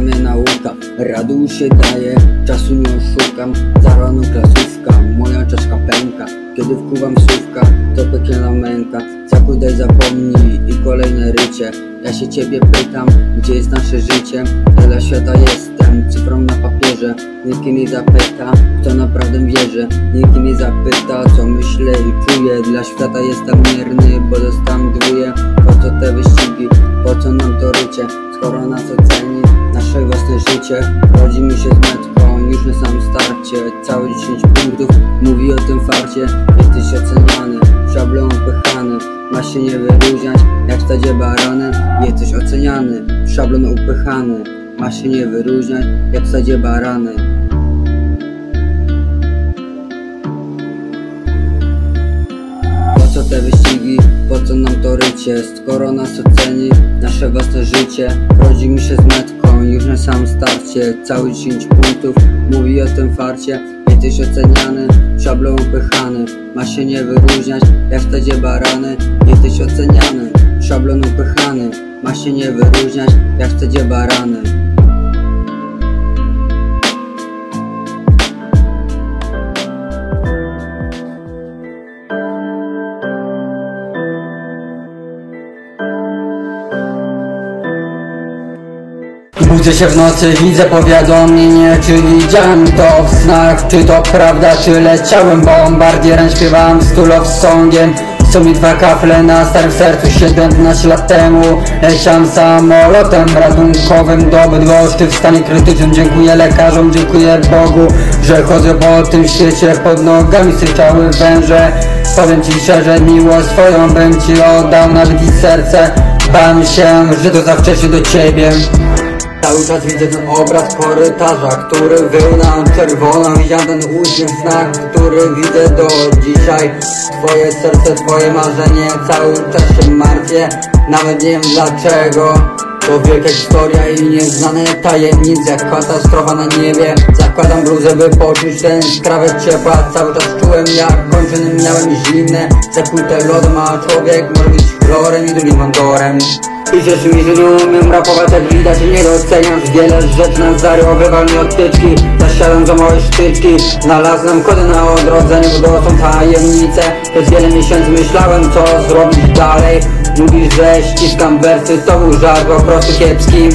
mnie nauka Radu się daje, czasu nie oszukam. Za rano klasówka, moja czaszka pęka. Kiedy wkuwam słówka, to piekielna męka. Zakuj daj zapomnij i kolejne rycie. Ja się ciebie pytam, gdzie jest nasze życie? Ja dla świata jestem, cyfrą na papierze. Nikt nie zapyta, kto naprawdę wierzy. Nikt nie zapyta, co myślę i czuję. Dla świata jestem mierny, bo dostałem dwóje Po co te wyścigi, po co nam to rycie Skoro nas oceni nasze własne życie. Rodzimy się z metką, już na samym starcie. Całe 10 punktów mówi o tym farcie. Jesteś oceniany, szablą upychany. Masz się nie wyróżniać, jak w stadzie barany Jesteś oceniany, szablon upychany. Masz się nie wyróżniać, jak w stadzie barany co nam to rycie. Skoro nas oceni nasze własne życie Rodzimy się z metką już na samym starcie. Cały 10 punktów mówi o tym farcie. Jesteś oceniany, szablą upychany. Masz się nie wyróżniać, jak stadzie barany. Jesteś oceniany, szablon upychany. Masz się nie wyróżniać, jak stadzie barany Budzę się w nocy, widzę powiadomienie Czy widziałem to w snach, czy to prawda Czy leciałem bombardierem, śpiewałem stu love songiem. Są mi dwa kafle na starym sercu 17 lat temu. Leciałem samolotem ratunkowym do Bydgoszczy. W stanie krytycznym Dziękuję lekarzom, dziękuję Bogu Że chodzę po tym świecie. Pod nogami syczały węże. Powiem ci szczerze, miłość swoją bym ci oddał Nawet i serce. Bałem się, że to za wcześnie do ciebie Cały czas widzę ten obraz korytarza, który wył na czerwono Widziałem ten uśmiech, znak, który widzę do dzisiaj. Twoje serce, twoje marzenie, cały czas się martwię. Nawet nie wiem dlaczego to wielka historia i nieznane tajemnice. Katastrofa na niebie Zakładam bluzę, by poczuć ten skrawek ciepła. Cały czas czułem jak kończyny miałem zimne. Zakute lodem, a człowiek może być chlorem i drugim wątorem i rzeczy mi, że nie umiem rapować jak widać nie doceniasz Wiele rzeczy na zary obrywa mnie od tyczki. Zasiadam za małe sztyczki. Znalazłem kody na odrodzenie, bo to są tajemnice. Przez wiele miesięcy myślałem co zrobić dalej. Mówisz, że ściskam wersy, to był żart po prostu kiepski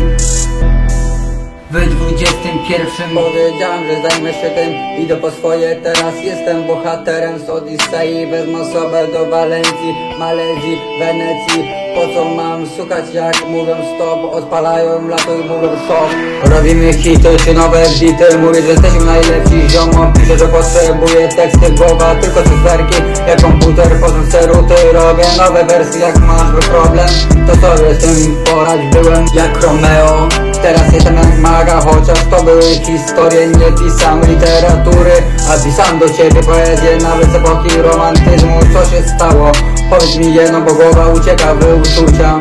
w 21 powiedziałem, że zajmę się tym Idę po swoje, teraz jestem bohaterem z Odisei Wezmę osobę do Walencji, Malezji, Wenecji. Po co mam szukać jak mówią stop? Odpalają lato i mówią szok. Robimy hity czy nowe bity? Mówię, że jesteśmy najlepsi. Ziomo Piszę, że potrzebuję teksty głowa Tylko cyferki jak komputer Potem seruty robię nowe wersje Jak masz problem To sobie z tym poradź Byłem jak Romeo Teraz jestem jak maga, chociaż to były historie Nie pisam literatury, a pisam do ciebie poezję Nawet z epoki romantyzmu Co się stało? Powiedz mi jedno, bo głowa ucieka w uczucia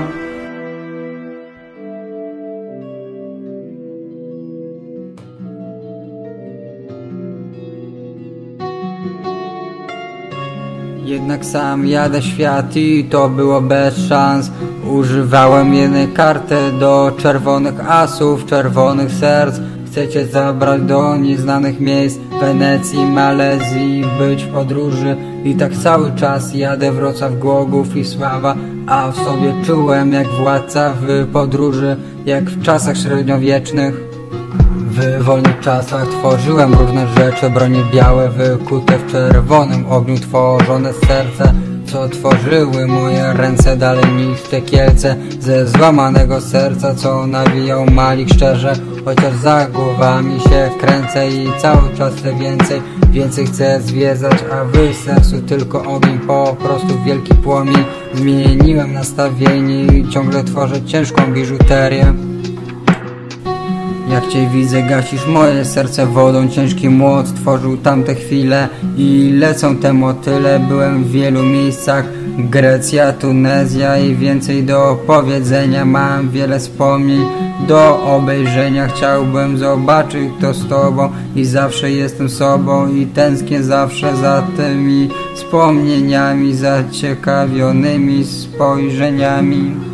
Jednak sam jadę świat i to było bez szans. Używałem jednej karty do czerwonych asów, czerwonych serc. Chcecie zabrać do nieznanych miejsc Wenecji, Malezji, być w podróży. I tak cały czas jadę Wrocław, Głogów i Sława A w sobie czułem jak władca w podróży Jak w czasach średniowiecznych w wolnych czasach tworzyłem różne rzeczy, bronie białe wykute w czerwonym ogniu tworzone serce co tworzyły moje ręce dalej niż te kielce Ze złamanego serca, co nawijał malik szczerze Chociaż za głowami się kręcę i cały czas chcę więcej Więcej chcę zwiedzać, a w sercu tylko ogień Po prostu wielki płomień. Zmieniłem nastawienie i ciągle tworzę ciężką biżuterię jak cię widzę, gasisz moje serce wodą. Ciężki młot stworzył tamte chwile I lecą te motyle. Byłem w wielu miejscach Grecja, Tunezja i więcej do opowiedzenia. Mam wiele wspomnień do obejrzenia. Chciałbym zobaczyć to z tobą I zawsze jestem sobą I tęsknię zawsze za tymi wspomnieniami Zaciekawionymi spojrzeniami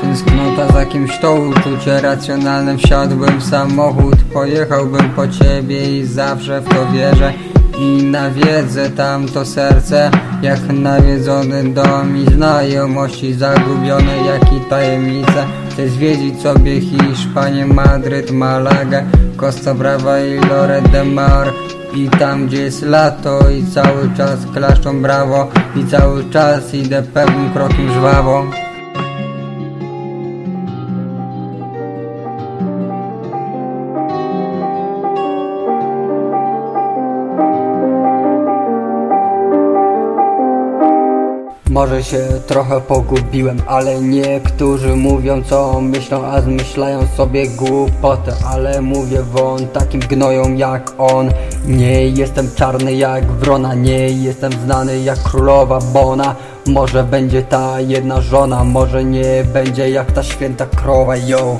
Tęsknota za kimś to uczucie racjonalne. Wsiadłbym w samochód, pojechałbym po ciebie i zawsze w to wierzę. I nawiedzę tam to serce Jak nawiedzony dom i znajomości Zagubione jak i tajemnice. Chcę zwiedzić sobie Hiszpanię, Madryt, Malagę Costa Brava i Lloret de Mar. I tam gdzie jest lato i cały czas klaszczą brawo I cały czas idę pewnym krokiem żwawo Może się trochę pogubiłem, ale niektórzy mówią co myślą, a zmyślają sobie głupotę. Ale mówię won takim gnoją jak on. Nie jestem czarny jak wrona, nie jestem znany jak królowa Bona Może będzie ta jedna żona, może nie będzie jak ta święta krowa, yo.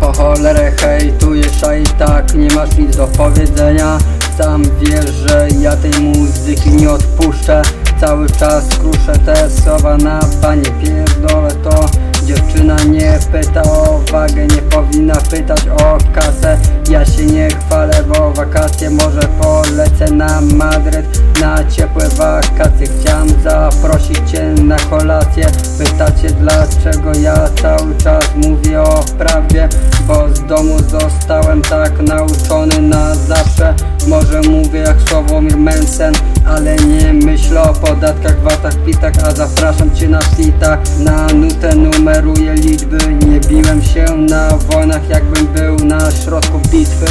Po cholerę hejtujesz, a i tak nie masz nic do powiedzenia. Sam wiesz, że ja tej muzyki nie odpuszczę Cały czas kruszę te słowa na panie Pierdolę to Dziewczyna nie pyta o wagę, nie powinna pytać o kasę. Ja się nie chwalę, bo wakacje może polecę na Madryt. Na ciepłe wakacje chciałem zaprosić cię na kolację. Pytacie dlaczego ja cały czas mówię o prawdzie Bo z domu zostałem tak nauczony na zawsze. Może mówię jak Sławomir Mensen Ale nie myślę o podatkach, watach, pitach A zapraszam cię na fita Na nutę numeruję liczby. Nie biłem się na wojnach jakbym był na środku bitwy.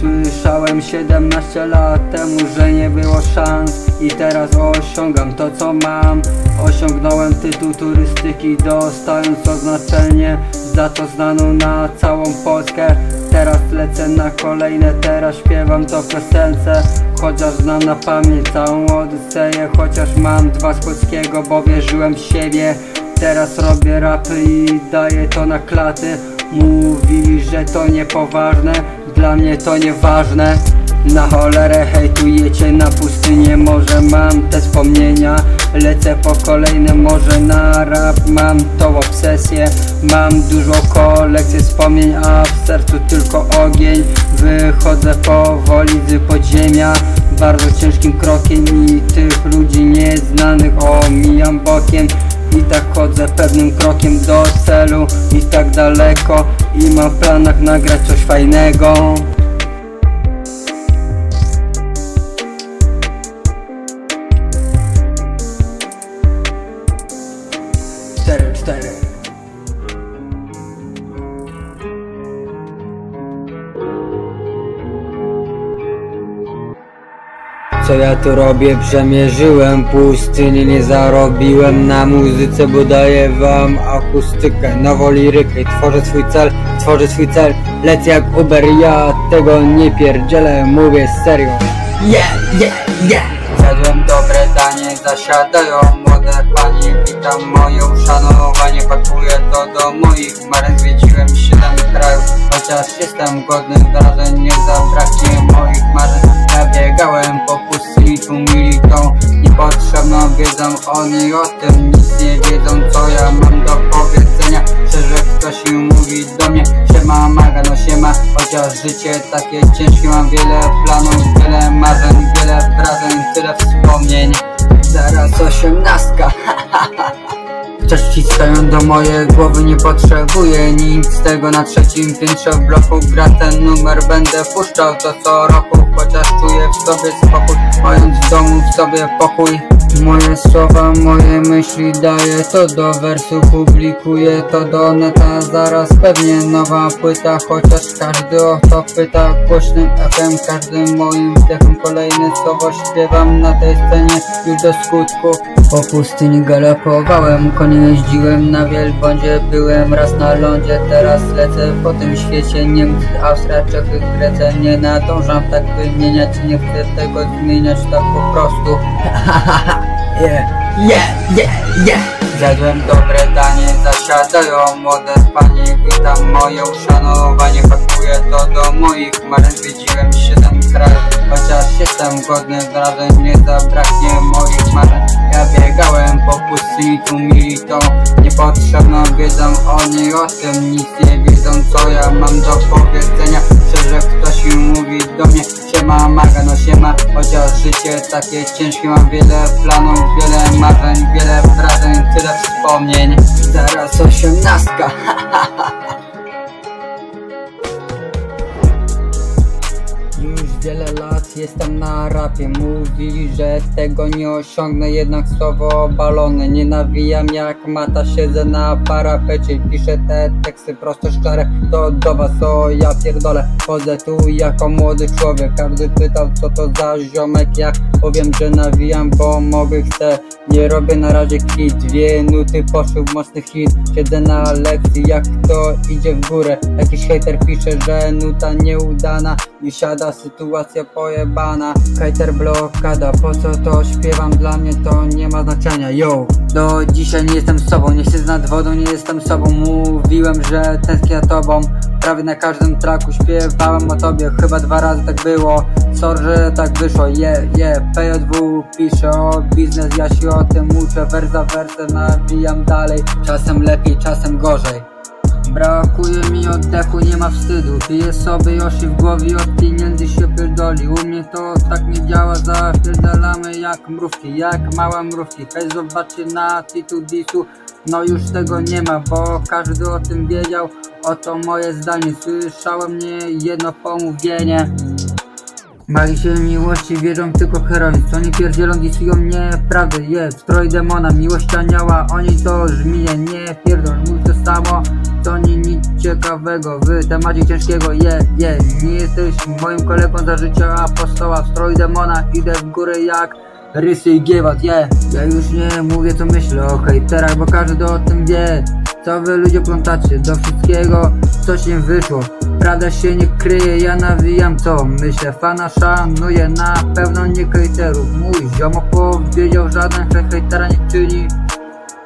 Słyszałem 17 lat temu, że nie było szans. I teraz osiągam to co mam. Osiągnąłem tytuł turystyki Dostając oznaczenie Za to znaną na całą Polskę. Teraz lecę na kolejne Teraz śpiewam to piosence. Chociaż znam na pamięć całą Odyseję Chociaż mam dwa z polskiego Bo wierzyłem w siebie Teraz robię rapy i daję to na klaty. Mówili, że to niepoważne Dla mnie to nieważne. Na cholerę hejtujecie na pustynię Może mam te wspomnienia. Lecę po kolejne może na rap Mam tą obsesję. Mam dużo kolekcji wspomnień A w sercu tylko ogień. Wychodzę powoli z podziemia. Bardzo ciężkim krokiem I tych ludzi nieznanych omijam bokiem i tak chodzę pewnym krokiem do celu. I tak daleko I mam w planach nagrać coś fajnego Co ja tu robię? Przemierzyłem pustynię, nie zarobiłem na muzyce, bo daję wam akustykę, nową lirykę tworzę swój cel, tworzę swój cel, lecę jak Uber, ja tego nie pierdzielę, mówię serio. Yeah, yeah, yeah! Zjadłem dobre danie, zasiadają młode panie, witam moje uszanowanie, pakuję to do moich maren, zwiedziłem siedem krajów, chociaż jestem godny wrażeń, nie zabraknie moich marzeń, biegałem po pustyni, tłumili tą niepotrzebną wiedzą, oni o tym nic nie wiedzą, co ja mam do powiedzenia, szczerze ktoś im mówi do mnie, siema maga, no siema, chociaż życie takie ciężkie, mam wiele planów, wiele marzeń, wiele wrażeń, tyle wspomnień, zaraz osiemnastka, Chociaż wciskają do mojej głowy nie potrzebuję nic z tego. Na trzecim piętrze w bloku gra ten numer Będę puszczał to co roku. Chociaż czuję w sobie spokój Mając w domu w sobie pokój. Moje słowa, moje myśli daję to do wersu. Publikuję to do neta Zaraz pewnie nowa płyta. Chociaż każdy o to pyta Głośnym echem każdym moim wdechem Kolejne słowo śpiewam na tej scenie. Już do skutku Po pustyni galopowałem Konie jeździłem na wielbłądzie Byłem raz na lądzie Teraz lecę po tym świecie. Niemcy, Austria, Czechy, Grecja Nie nadążam tak wymieniać Nie chcę tego zmieniać tak po prostu. Yeah, yeah, yeah, yeah. Zjadłem dobre danie, zasiadają młode panie Witam moje uszanowanie, pakuję to do moich marzeń. Zwiedziłem siedem krajów, chociaż jestem godny wrażeń Nie zabraknie moich marzeń Ja biegałem po pustyni, tłumili tą potrzebną wiedzą Oni o tym nic nie wiedzą co ja mam do powiedzenia. Szczerze ktoś mi mówi do mnie Siema maga, no siema. Chociaż życie takie ciężkie Mam wiele planów, wiele marzeń Wiele wrażeń, tyle wspomnień. Zaraz osiemnastka. Już wiele lat jestem na rapie. Mówili, że tego nie osiągnę Jednak słowo obalone. Nie nawijam jak mata Siedzę na parapecie Piszę te teksty prosto szczere. To do was o ja pierdolę. Chodzę tu jako młody człowiek. Każdy pytał co to za ziomek. Ja powiem, że nawijam, bo mogę chcę. Nie robię na razie kit. Dwie nuty poszły w mocny hit. Siedzę na lekcji jak to idzie w górę. Jakiś hater pisze, że nuta nieudana. Nie siada sytuacja pojebana Hater blokada, po co to śpiewam? Dla mnie to nie ma znaczenia, yo Do dzisiaj nie jestem sobą, nie siedzę nad wodą, nie jestem sobą. Mówiłem, że tęsknię tobą. Prawie na każdym traku śpiewałem o tobie. Chyba dwa razy tak było. Sorry, że tak wyszło, je, yeah, je yeah. PJW pisze o biznes, ja się o tym uczę. Wers za wersem dalej. Czasem lepiej, czasem gorzej Brakuje mi oddechu, nie ma wstydu. Piję sobie Yoshi w głowie, od pieniędzy się pierdoli. U mnie to tak nie działa, zapierdalamy jak mrówki Jak małe mrówki, hej zobaczcie na tytuł disu. No już tego nie ma, bo każdy o tym wiedział. Oto moje zdanie, słyszałem nie jedno pomówienie Bali się miłości, wierzą tylko heroin. Co nie pierdzielą, disują mnie prawdy Jest stroj demona, miłość anioła. Oni to żmije, nie pierdol. Mów to samo, to nie nic ciekawego. W temacie ciężkiego, je, yeah, je. Yeah. Nie jesteś moim kolegą za życia apostoła. W stroj demona, idę w górę jak rysy i giewat, yeah. Ja już nie mówię co myślę o hejterach Bo każdy o tym wie. Co wy ludzie plątacie. Do wszystkiego Coś nie wyszło Prawda się nie kryje, ja nawijam co myślę. Fana szanuję, na pewno nie hejterów. Mój ziomo powiedział, żaden hejtera nie czyni.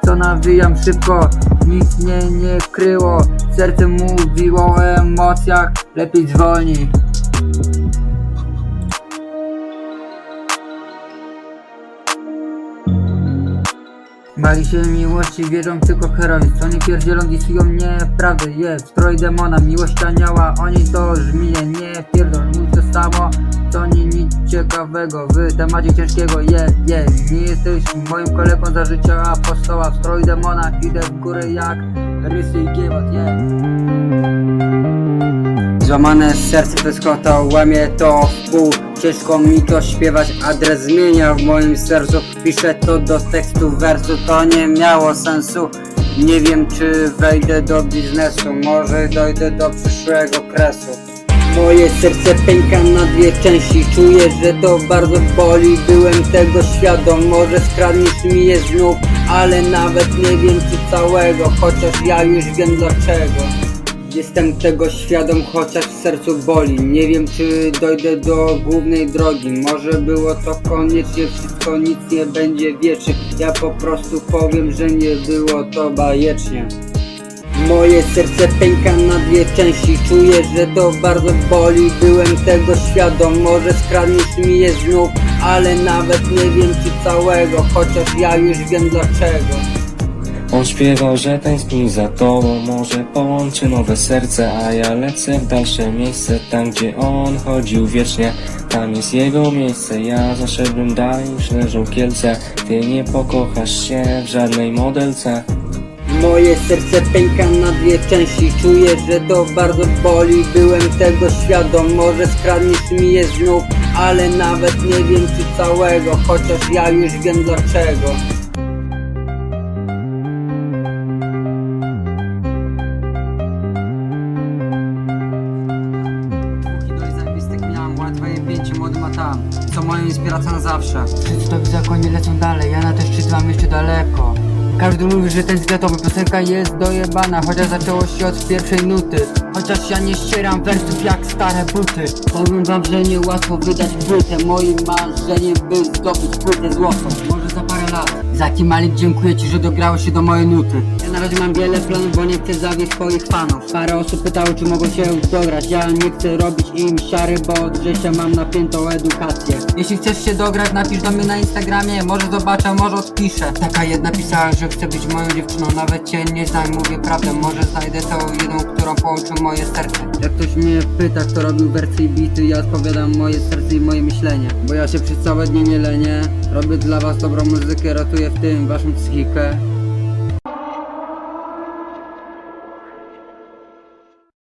Co nawijam szybko, nic mnie nie kryło. Serce mówiło o emocjach, lepiej zwolnij Bali się miłości, wierzą tylko heroin Co nie pierdzielą, disują mnie prawdy Jest stroj demona, miłość anioła Oni to żmije, nie pierdol Mów to samo, to nie nic ciekawego W temacie ciężkiego, je, yeah, je yeah. Nie jesteś moim kolegą za życia apostoła stroj demona, idę w górę jak rysy i giewot, yeah. Złamane serce bez kota, łamie to w pół. Ciężko mi to śpiewać, adres zmienia w moim sercu. Piszę to do tekstu wersu, to nie miało sensu. Nie wiem czy wejdę do biznesu, może dojdę do przyszłego kresu. Moje serce pęka na dwie części Czuję, że to bardzo boli. Byłem tego świadom Może skradniesz mi je znów Ale nawet nie wiem czy całego Chociaż ja już wiem dlaczego Jestem tego świadom, chociaż w sercu boli. Nie wiem czy dojdę do głównej drogi. Może było to koniecznie wszystko, nic nie będzie wiecznie Ja po prostu powiem, że nie było to bajecznie. Moje serce pęka na dwie części. Czuję, że to bardzo boli. Byłem tego świadom. Może skradniesz mi je znów Ale nawet nie wiem czy całego. Chociaż ja już wiem dlaczego on śpiewał, że tęskni za tobą. Może połączy nowe serce A ja lecę w dalsze miejsce. Tam gdzie on chodził wiecznie Tam jest jego miejsce. Ja zaszedłem dalej niż leżą Kielce Ty nie pokochasz się w żadnej modelce. Moje serce pęka na dwie części. Czuję, że to bardzo boli. Byłem tego świadom. Może skradniesz mi je znów Ale nawet nie wiem czy całego. Chociaż ja już wiem dlaczego młody ma tam Co moją inspiracją na zawsze. Szczytowi zakonie lecą dalej, ja na te szczyt jeszcze daleko. Każdy mówi, że ten zwiatowy piosenka jest dojebana Chociaż zaczęło się od pierwszej nuty. Chociaż ja nie ścieram wersów jak stare buty. Powiem wam, że nie łatwo wydać płytę Moim marzeniem by zdobyć płytę złotą. Może za parę lat. Zaki Malik, dziękuję ci, że dograłeś się do mojej nuty na razie mam wiele planów, bo nie chcę zawieść swoich fanów Parę osób pytało, czy mogą się dograć. Ja nie chcę robić im siary, bo od września mam napiętą edukację. Jeśli chcesz się dograć, napisz do mnie na Instagramie. Może zobaczę, może odpiszę. Taka jedna pisała, że chce być moją dziewczyną. Nawet cię nie znam, mówię prawdę. Może znajdę tą jedną, którą połączy moje serce. Jak ktoś mnie pyta, kto robił wersje i bity Ja odpowiadam moje serce i moje myślenie. Bo ja się przez całe dnie nie lenię. Robię dla was dobrą muzykę, ratuję w tym waszą psychikę